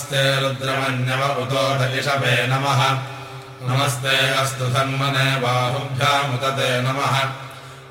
नमस्ते रुद्रमन्यव उतोषभे नमः। नमस्ते अस्तु धन्मने बाहुभ्यामुदते नमः।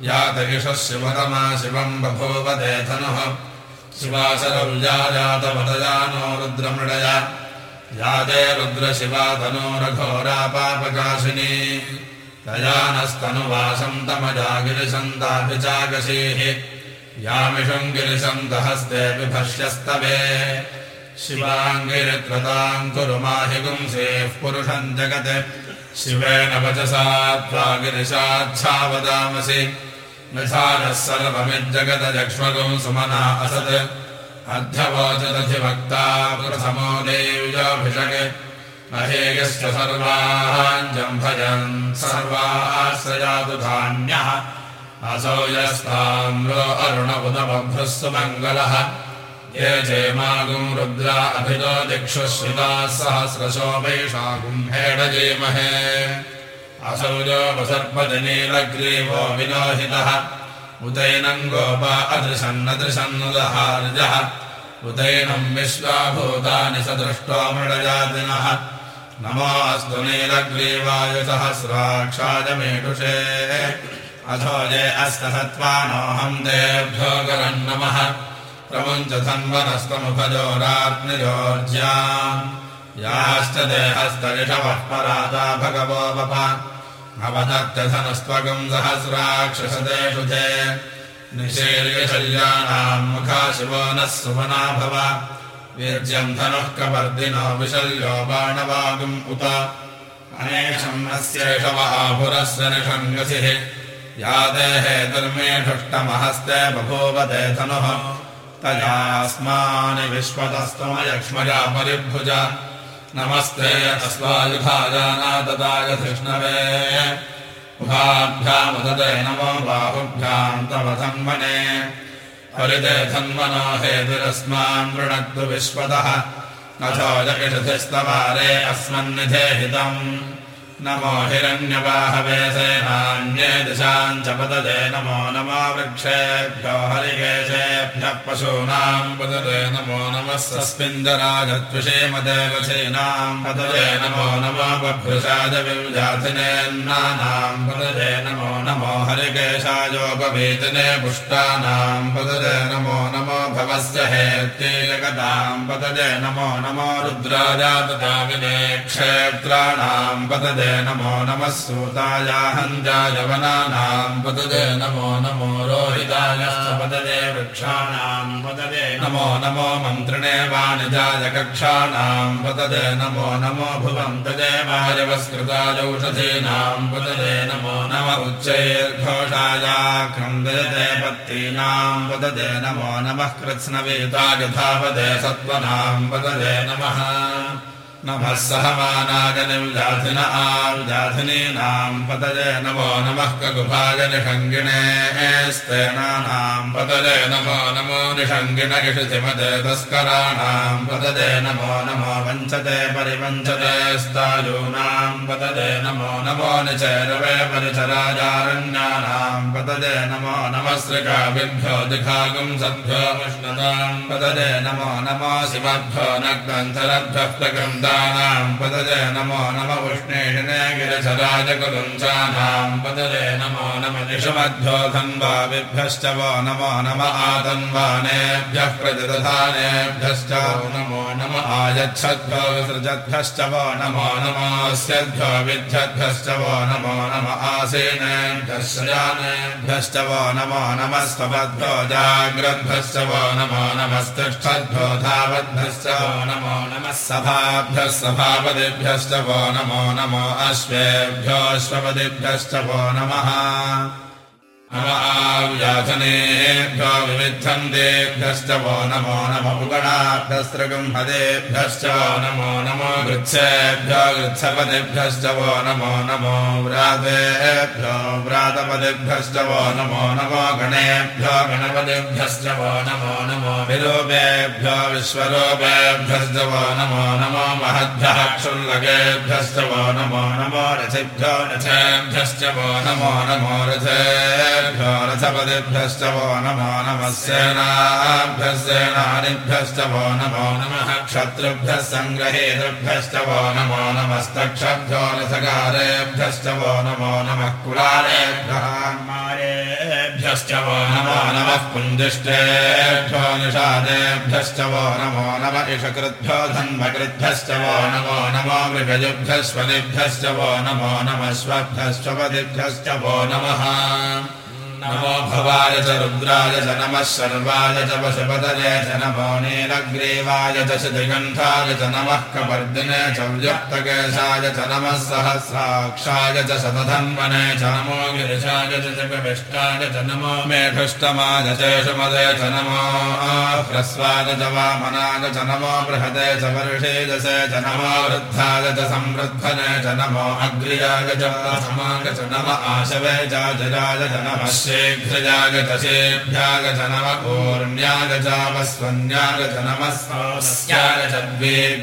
यातगिषः शिवतमा शिवम् बभूवदे धनुः। शिवाशरव्याजातमतजानो रुद्रमृडया। यादे रुद्रशिवा तनोरघोरापापकाशिनी तयानस्तनुवासम् तमजागिरिसन्ताभिचाकशीः यामिषम् गिरिसन्तहस्ते विभष्यस्तवे शिवाङ्गिरित्रताम् कुरु माहि पुंसेः पुरुषम् जगत्। शिवेन वचसा त्वा गिरिशाच्छावदामसि विधानः सर्वमिज्जगदक्ष्मगम् सुमना असत्। अध्यवोचदधिभक्ता प्रथमो देव्याभिषक् महेयश्च भजन् सर्वाश्रयातु धान्यः। असौ यस्ताम्रो अरुण उदमभ्रः सुमङ्गलः ये चेमागुम् रुद्रा अभितो दिक्षु शिवाः सहस्रशो वैशागुम्भेडजेमहे असौ जो वसर्पजनीलग्रीवो विलोहितः उदैनम् गोपा अदृशन्नदृशन्नुदहार्जः उदैनम् विश्वाभूतानि स दृष्टो मृडजातिनः। नमोऽस्तु नीलग्रीवाय सहस्राक्षायमेषुषे अथो ये अस्तसत्त्वानोऽहम् तेभ्यो करम् नमः प्रमुञ्च धन्वनस्तमुखजोरात्मजोर्ज्याम् याश्च देहस्तरिषवः परादा भगवो वप अवदत्यधनस्त्वगम् सहस्राक्षसदेषु चे निशीर्यशल्यानाम् मुखा शिवो नः सुमना भव वीर्यम् धनुः कवर्दिनो विशल्यो बाणवागुम् उत अनेशम् अस्येषव आहुरस्य निषङ्गसिः या देहे धर्मेषुष्टमहस्ते बभूवते धनुः तयास्मानि विश्वतस्तमयक्ष्मजा परिभुज। नमस्ते अस्मायुधाजानाददाय कृष्णवे उभाभ्यामुदते नमो बाहुभ्याम् तव धन्मने हरिते धन्मनो हेतिरस्मान् वृणक्तु विश्वतः। अथो जगिषधिस्तवारे अस्मन्निधेहितम् नमो हिरण्यवाहवे सेनान्ये दिशाम् च पदजे नमो नमो वृक्षेभ्यो हरिकेशेभ्यः पशूनाम् पदजे नमो नमः सस्मिन्दराजत्विषेमदेवसेनाम् पदजे नमो नमो बभ्रुषाजविजातिनेन्नानाम् पदजे नमो नमो हरिकेशायोपवेतने पुष्टानाम् पदजे नमो नमो भवस्य हेत्ये जगताम् पदजे नमो नमो रुद्राजातदाविने क्षेत्राणाम् पदजे नमो नमः सूतायाहञ्जायवनानाम् पदजे नमो नमो रोहितायपदजे वृक्षाणाम् पदजे नमो नमो मन्त्रिणे वाणिजाय कक्षाणाम् पदजे नमो नमो भुवम् तजे वायवस्कृतायौषधीनाम् पदजे नमो नम उच्चैर्घोषायाक्रन्दयते पत्तीनाम् पदजे नमो नमः कृत्स्नवेताय धावदे सत्त्वनाम् पदजे नमः नमः सहमानागनिजाथिन आजाथिनीनाम् पतजे नमो नमः कगुभाय निषङ्गिणे स्तेनानाम् पतजे नमो नमो निषङ्गिण इषितिमते तस्कराणाम् पतजे नमो नमो वञ्चते परिवञ्चते स्तायूनाम् पतजे नमो नमो निचैरवे परिचराजारण्यानाम् पतजे नमो नमः नमो नमो शिवभ्यो नग्नन्थरभ्यः प्रगन्ध नाम् नमो नम उष्णेषिणे गिरचराजकुलुञ्चानाम् पदजे नमो नम धन्वाविभ्यश्च वो नमो नम आतन्वानेभ्यः प्रतिदधानेभ्यश्च नमो नम आयच्छद्भ्यो विसृजद्भ्यश्च वो नमो नमोऽस्यद्भ्यो विद्यद्भ्यश्च वो नमो नम आसीनेभ्यश्च वो नमो नमस्त्वद्भ्यो जाग्रद्भ्यश्च वो नमो नमस्तिष्ठद्भ्यो धावद्भ्यश्च नमो नमः सभाभ्य सभापतिभ्यश्च वो नमो नमो अश्वेभ्योऽश्वपदिभ्यश्च वो नमः व्याधनेभ्यो विविद्धन्तेभ्यश्च वो नमो नमो गुगणाभ्यस्त्रगुम्हदेभ्यश्च वो नमो नमो गृत्सेभ्यो गृत्सपदिभ्यश्च वो नमो नमो व्रातेभ्यो व्रातपदिभ्यश्च वो नमो नमो गणेभ्यो गणपतिभ्यश्च वो नमो नमो विरूपेभ्यो विश्वरूपेभ्यश्च वो नमो नमो महद्भ्यः क्षुल्लकेभ्यश्च वो नमो नमो रथिभ्यो रथेभ्यश्च वो नमो नमो रथे रथेभ्यो रथपतिभ्यश्च वो नमो नमः सेनाभ्यस्तेनानिभ्यश्च वो नमो नमः क्षत्रुभ्यः सङ्ग्रहेतृभ्यश्च वो नमो नमस्तक्षभ्यो रथकारेभ्यश्च वो नमो नमः कुलारेभ्यः भ्यश्च वो नमो नमः कुञ्जिष्टेभ्यो निषादेभ्यश्च वो नमो नम इषकृद्भ्यो धन्मकृद्भ्यश्च वो नमो नमो मृगजुभ्यस्वदिभ्यश्च वो नमो नमः स्वभ्यश्वपदिभ्यश्च वो नमः नमो भवाय च रुद्राय च नमः सर्वाय च पशुपतये च नमो नीलग्रीवाय च दिगन्धाय च नमः कपर्दिने च व्युक्तकेशाय च नमः सहस्राक्षाय च शतधन्वने च नमो गिरिशाय च जगविष्टाय च नमो मेघुष्टमाय चेषुमदे च नमो ह्रस्वाय च वामनाय च नमो बृहते च वर्षेजसे च नमो वृद्धाय च संवृद्धने च नमो अग्र्याय च प्रथमाय च नम आशवे च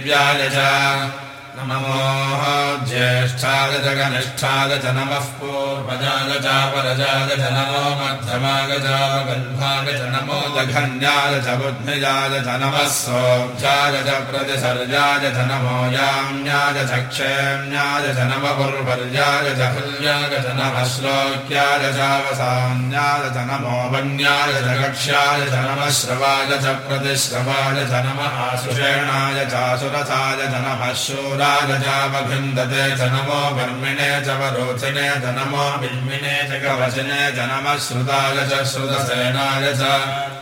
जराय च नमः शीघ्रजागतसेभ्यागत नम ऊर्ण्यागजावस्वन्यागत नमस्यागत द्वेभ्यागज नमो ज्येष्ठागजगनिष्ठागज नमः पूर्वजागजापरजागज नमो मध्यमागजावगल्भागज नमो दघन्यागज बुद्धिजागज नमः सोऽभ्यागज प्रतिसर्जागज नमो याम्यागज क्षेम्यागज नम पुर्वर्यागज हुल्यागज नमः श्लोक्यागजावसान्यागज नमो वन्यागज कक्ष्यागज नमः श्रवागज प्रतिश्रवागज नमः आसुषेणाय चासुरथाय नमः शूरा गजावभिन्दते च नमो वर्मिणे च वरोचने च नमो बिल्मिने च कवचने च नमः श्रुताय च श्रुतसेनाय च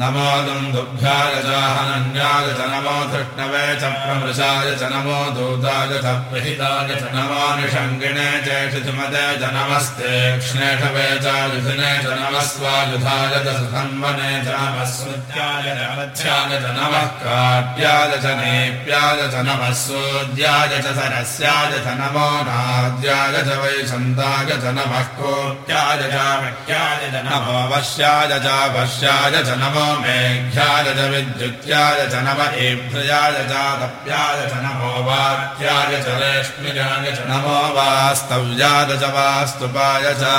नमो दुन्दुभ्याय च हनन्याय च नमो धृष्णवे च प्रमृशाय च नमो दूताय च प्रहिताय च नमो निषङ्गिणे च नमस्ते क्ष्णेषवे च युधिने च नमस्वायुधाय च सुधन्वने च नमस्मृत्याय च नेप्याय च नमः सूद्याय च सरस्याय च नमो नाद्याय च वैशन्ताय च नमः कोट्याय च मह्याय च नमो वश्याय च वश्याय च नमो मेघ्याय च विद्युत्याय च नम एभ्रयाय चातप्याय च नमो वाक्याय च रेष्म्याय च नमो वास्तव्याय च वास्तुपाय च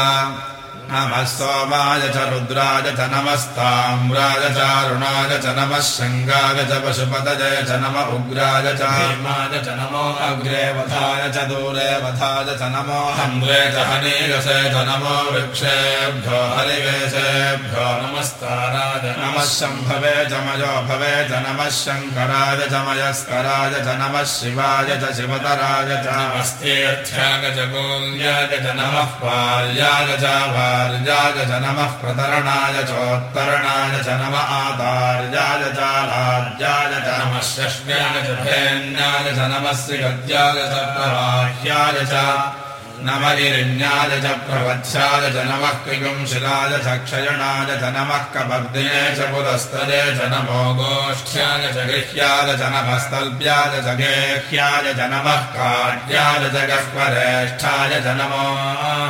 नमः सोमाय च रुद्राय च नमस्ताम्राय चारुणाय च नमः शङ्गाय च पशुपतजय च नम उग्राय च हेमाय च नमो अग्रे वधाय च दूरे वधाय च नमो हन्द्रे च हनीयसे च नमो वृक्षेभ्यो हरिवेशेभ्यो नमस्काराय नमः शम्भवे च मयो भवे च नमः शङ्कराय च मयस्कराय च नमः शिवाय च शिवतराय च नमस्तेऽर्थ्याय च गोल्याय च नमः पाल्याय च आचार्याय च नमः प्रतरणाय चोत्तरणाय च नम आतार्याय चालार्याय च नमः षष्ट्याय च भेन्याय च नमस्य गद्याय च प्रवाह्याय च नमरिण्याय च प्रवत्स्याय च नमः किगुंशिलाय च क्षयणाय च नमः कपर्दिने च पुरस्तरे च नमो गोष्ठ्याय च गृह्याय च नमस्तल्प्याय च गेह्याय च नमः काट्याय च गह्वरेष्ठाय च नमो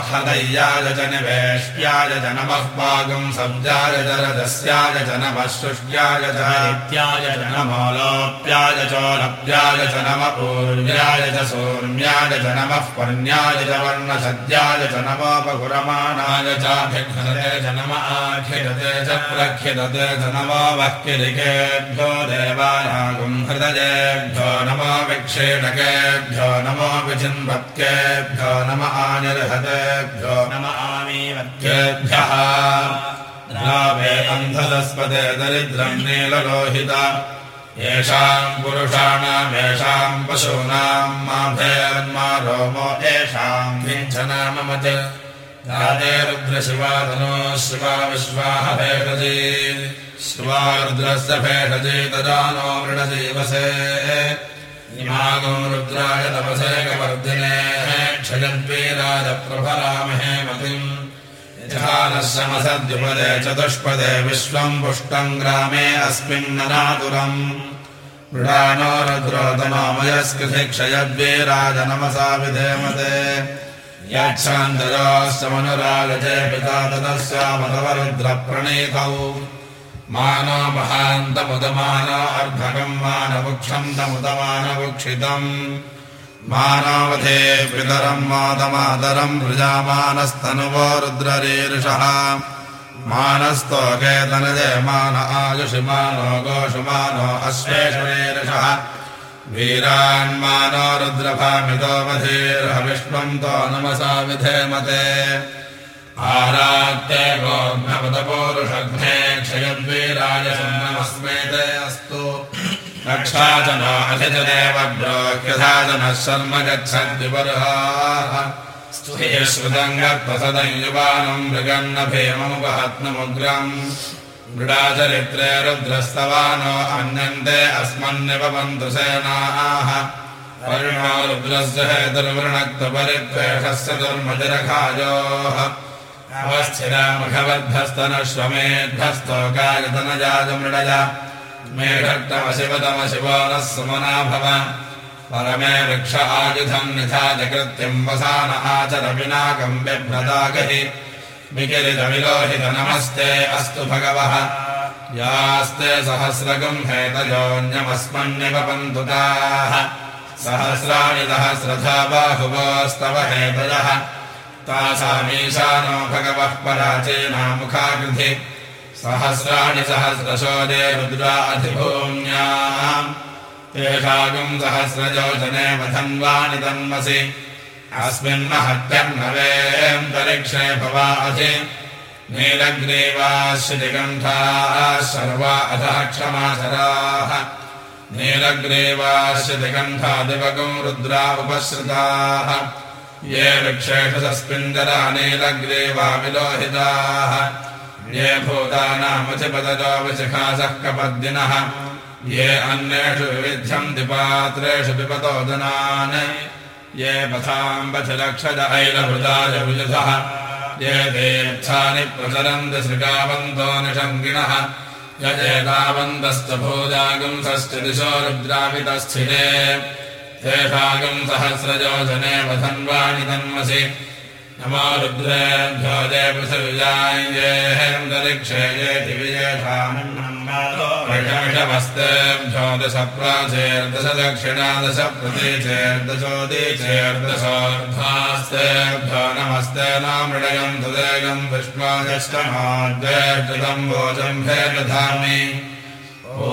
हृदय्याय च निवेश्याय च नमः पागं सब्जाय च रजस्याय च नमः शुष्याय च नित्याय च नमो लोप्याय चोलप्याय च नम पूर्व्याय च सौर्म्याय च नमः पर्ण्याय च नमोपगुरमाणाय चाभिघ्नते च नम आखिरते च प्रख्यदते च नमो वक्किरिकेभ्यो देवानागुं हृदयेभ्यो नमो विक्षेणकेभ्यो नमो विचिन्वत्केभ्यो नम आनिर्हतेभ्यो नम आमीवत्केभ्यः। द्रावे अन्धलस्पदे दरिद्रम् नीललोहिता येषाम् पुरुषाणामेषाम् पशूनाम् रुद्रशिवाधनो शिवा विश्वाह भेषजी शिवा रुद्रस्य भेषजी ददानो मृणजीवसे। इमागो रुद्राय तपसे कवर्धिने। क्षयद्वीराय प्रभरामहे मतिम् यथानश्रमसद्युपदे चतुष्पदे विश्वम् पुष्टम् ग्रामे अस्मिन्ननातुरम् मृडानो रुद्रोतमामयस्कृति क्षयद्वीराज नमसा विधेमते याच्छान्तराश्चमनुरागजे पिता तदस्यामतवरुद्रप्रणीतौ मानो महान्तमुदमानो अर्भकम् मानवुक्षम् तमुदमानवुक्षितम् मानवधे पितरम् मातमातरम् प्रजामानस्तनुवो रुद्ररीर्षः। मानस्तोकेतनजय मान आयुषिमानो गोषुमानो अश्वेषुरीर्षः वीरान्मानो रुद्रभामितो तो नमसा विधेमते आरात्ते गोघ्नपदपोरुषघ्ने क्षयद्वीराय नमस्मेते मृगन्न भीममुपहत्नमुग्रम् मृडाचरित्रे रुद्रस्तवानो अन्यन्ते अस्मन्निपवन्तु सेनाः। परिणो रुद्रस्य हेतुर्वृणक्तपरिद्वेषस्य दुर्मतिरखायोः अवस्थिरामघवद्भस्तनश्वमेध्वस्तोकायतनजाजमृडज मेघट्टमशिवतमशिवो नः सुमना भव परमे वृक्ष आयुधम् निधाजकृत्यम् वसान आचरविनाकम् बिभ्रदागहि। विकिरितविलोहित नमस्ते अस्तु भगवः। यास्ते सहस्रगम् हेतयोऽन्यमस्मन्निवपन्तु ताः सहस्राणि सहस्रथा बाहुवोस्तव हेतयः। तासामीशानो भगवः पराचीनामुखाकृधि सहस्राणि सहस्रशोदे रुद्राधिभूम्याम् तेषागम् सहस्रयोजने वधन्वानि तन्मसि अस्मिन्महत्यर्णवेऽन्तरिक्षे भवासि नीलग्रीवाश्रितिकण्ठाः सर्वा अधः क्षमाचराः नीलग्रीवाश्रितिकण्ठादिवगम् रुद्रा उपश्रिताः ये वृक्षेषु तस्मिन्दरा नीलग्रीवा विलोहिताः ये विशिखासः कपद्दिनः। ये अन्येषु विविध्यम् दिपात्रेषु पिपतोदनान् ये पथाम्बथिलक्षज ऐलभृताय विजुधः ये तीर्थानि प्रचरन्ति श्रिकावन्तो निषङ्गिणः। यजेतावन्तस्तभूजागुंसश्च दिशो रुद्रावितस्थिते तेषागम् सहस्रयोजने वधन्वाणि तन्मसि नमो रुद्रेभ्यो जय पृथिविजायेन्दरिक्षे येति विजयषामिषमस्तेभ्यो दश प्राचेर्दश दक्षिणादश प्रतीचेर्दशोदीचेर्दशोर्ध्वास्तेभ्यो नमस्ते नामृडयम् तुदेगम् विष्णोजष्टमाद्वेष्टम् भोजम् भे दधामि ओ